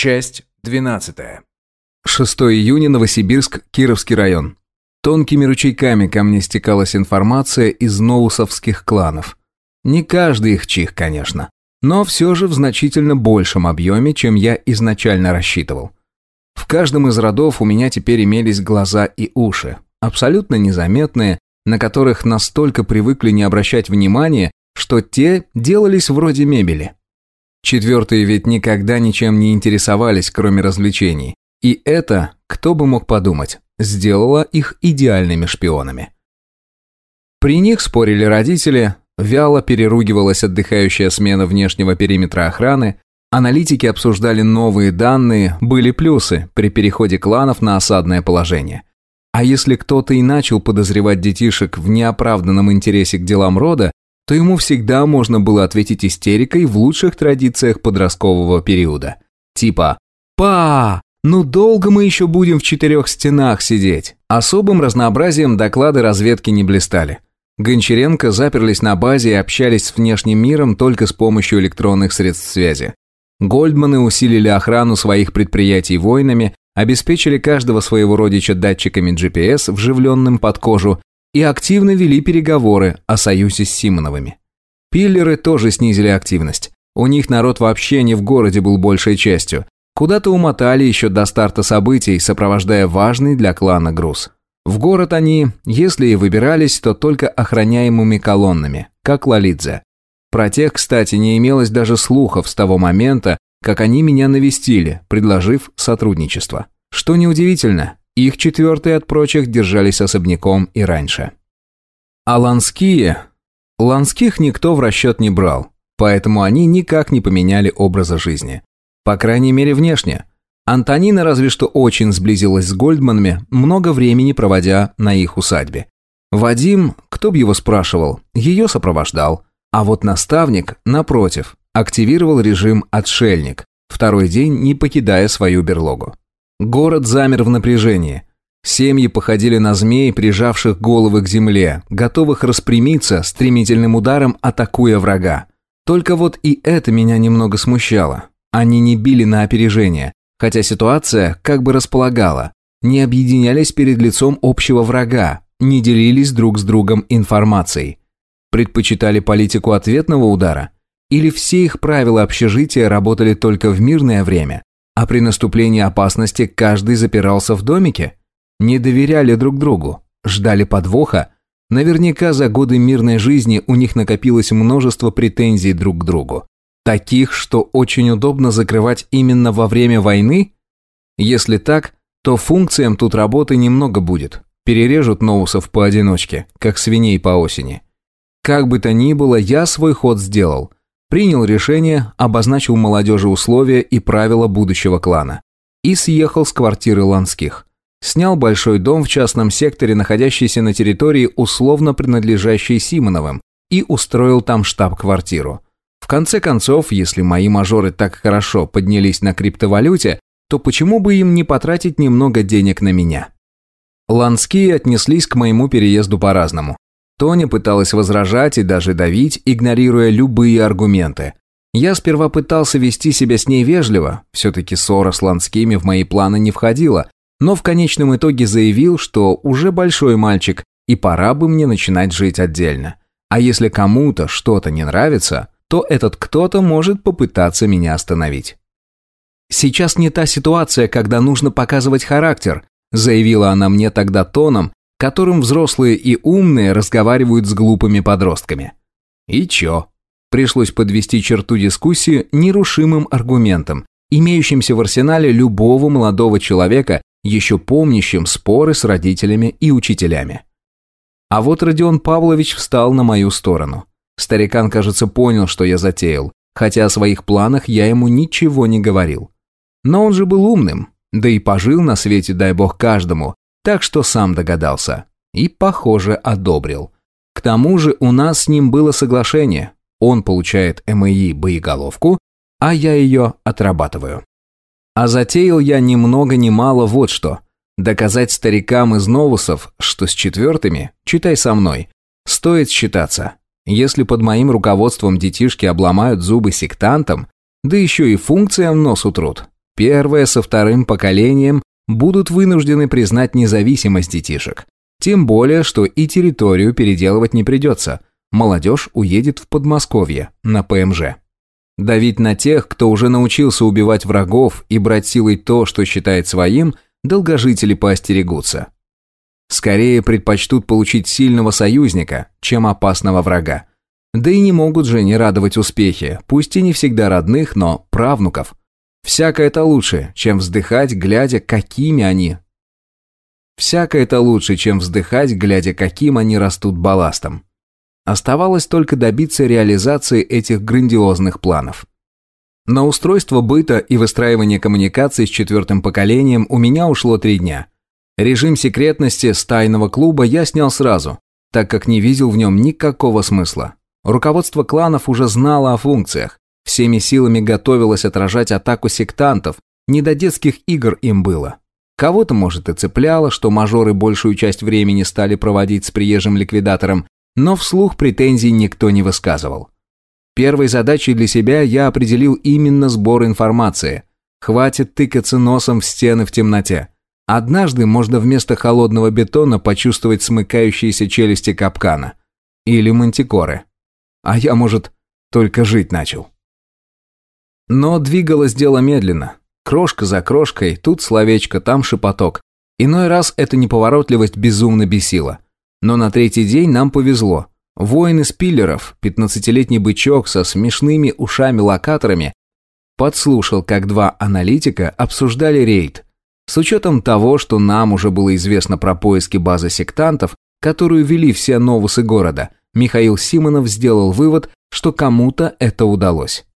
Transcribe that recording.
Часть 12. 6 июня, Новосибирск, Кировский район. Тонкими ручейками ко мне стекалась информация из ноусовских кланов. Не каждый их чих, конечно, но все же в значительно большем объеме, чем я изначально рассчитывал. В каждом из родов у меня теперь имелись глаза и уши, абсолютно незаметные, на которых настолько привыкли не обращать внимания, что те делались вроде мебели. Четвертые ведь никогда ничем не интересовались, кроме развлечений. И это, кто бы мог подумать, сделало их идеальными шпионами. При них спорили родители, вяло переругивалась отдыхающая смена внешнего периметра охраны, аналитики обсуждали новые данные, были плюсы при переходе кланов на осадное положение. А если кто-то и начал подозревать детишек в неоправданном интересе к делам рода, то ему всегда можно было ответить истерикой в лучших традициях подросткового периода. Типа «Па, ну долго мы еще будем в четырех стенах сидеть?» Особым разнообразием доклады разведки не блистали. Гончаренко заперлись на базе и общались с внешним миром только с помощью электронных средств связи. Гольдманы усилили охрану своих предприятий воинами, обеспечили каждого своего родича датчиками GPS, вживленным под кожу, и активно вели переговоры о союзе с Симоновыми. Пиллеры тоже снизили активность. У них народ вообще не в городе был большей частью. Куда-то умотали еще до старта событий, сопровождая важный для клана груз. В город они, если и выбирались, то только охраняемыми колоннами, как Лолидзе. Про тех, кстати, не имелось даже слухов с того момента, как они меня навестили, предложив сотрудничество. Что неудивительно, их четвертые от прочих держались особняком и раньше. А ланские... Ланских никто в расчет не брал, поэтому они никак не поменяли образа жизни. По крайней мере, внешне. Антонина разве что очень сблизилась с Гольдманами, много времени проводя на их усадьбе. Вадим, кто бы его спрашивал, ее сопровождал. А вот наставник, напротив, активировал режим «отшельник», второй день не покидая свою берлогу. Город замер в напряжении. Семьи походили на змей, прижавших головы к земле, готовых распрямиться, стремительным ударом атакуя врага. Только вот и это меня немного смущало. Они не били на опережение, хотя ситуация как бы располагала. Не объединялись перед лицом общего врага, не делились друг с другом информацией. Предпочитали политику ответного удара? Или все их правила общежития работали только в мирное время? А при наступлении опасности каждый запирался в домике? Не доверяли друг другу? Ждали подвоха? Наверняка за годы мирной жизни у них накопилось множество претензий друг к другу. Таких, что очень удобно закрывать именно во время войны? Если так, то функциям тут работы немного будет. Перережут ноусов поодиночке, как свиней по осени. Как бы то ни было, я свой ход сделал – Принял решение, обозначил молодежи условия и правила будущего клана. И съехал с квартиры Ланских. Снял большой дом в частном секторе, находящийся на территории, условно принадлежащей Симоновым, и устроил там штаб-квартиру. В конце концов, если мои мажоры так хорошо поднялись на криптовалюте, то почему бы им не потратить немного денег на меня? Ланские отнеслись к моему переезду по-разному. Тоня пыталась возражать и даже давить, игнорируя любые аргументы. Я сперва пытался вести себя с ней вежливо, все-таки ссора с Ланскими в мои планы не входила, но в конечном итоге заявил, что уже большой мальчик, и пора бы мне начинать жить отдельно. А если кому-то что-то не нравится, то этот кто-то может попытаться меня остановить. «Сейчас не та ситуация, когда нужно показывать характер», заявила она мне тогда тоном, которым взрослые и умные разговаривают с глупыми подростками. И чё? Пришлось подвести черту дискуссии нерушимым аргументом, имеющимся в арсенале любого молодого человека, еще помнящим споры с родителями и учителями. А вот Родион Павлович встал на мою сторону. Старикан, кажется, понял, что я затеял, хотя о своих планах я ему ничего не говорил. Но он же был умным, да и пожил на свете, дай бог, каждому, так что сам догадался. И, похоже, одобрил. К тому же у нас с ним было соглашение. Он получает МИ боеголовку, а я ее отрабатываю. А затеял я ни много ни мало вот что. Доказать старикам из новусов, что с четвертыми, читай со мной, стоит считаться. Если под моим руководством детишки обломают зубы сектантам, да еще и функциям нос утрут, Первое со вторым поколением будут вынуждены признать независимость детишек. Тем более, что и территорию переделывать не придется. Молодежь уедет в Подмосковье, на ПМЖ. Давить на тех, кто уже научился убивать врагов и брать силой то, что считает своим, долгожители поостерегутся. Скорее предпочтут получить сильного союзника, чем опасного врага. Да и не могут же не радовать успехи, пусть и не всегда родных, но правнуков. Всякое это лучше, чем вздыхать, глядя, какими они. Всякое это лучше, чем вздыхать, глядя, каким они растут балластом. Оставалось только добиться реализации этих грандиозных планов. На устройство быта и выстраивание коммуникаций с четвертым поколением у меня ушло три дня. Режим секретности с тайного клуба я снял сразу, так как не видел в нем никакого смысла. Руководство кланов уже знало о функциях, всеми силами готовилось отражать атаку сектантов, не до детских игр им было. Кого-то, может, и цепляло, что мажоры большую часть времени стали проводить с приезжим ликвидатором, но вслух претензий никто не высказывал. Первой задачей для себя я определил именно сбор информации. Хватит тыкаться носом в стены в темноте. Однажды можно вместо холодного бетона почувствовать смыкающиеся челюсти капкана. Или мантикоры. А я, может, только жить начал. Но двигалось дело медленно. Крошка за крошкой, тут словечко, там шепоток. Иной раз эта неповоротливость безумно бесила. Но на третий день нам повезло. Воин из пиллеров, пятнадцатилетний бычок со смешными ушами-локаторами, подслушал, как два аналитика обсуждали рейд. С учетом того, что нам уже было известно про поиски базы сектантов, которую вели все новусы города, Михаил Симонов сделал вывод, что кому-то это удалось.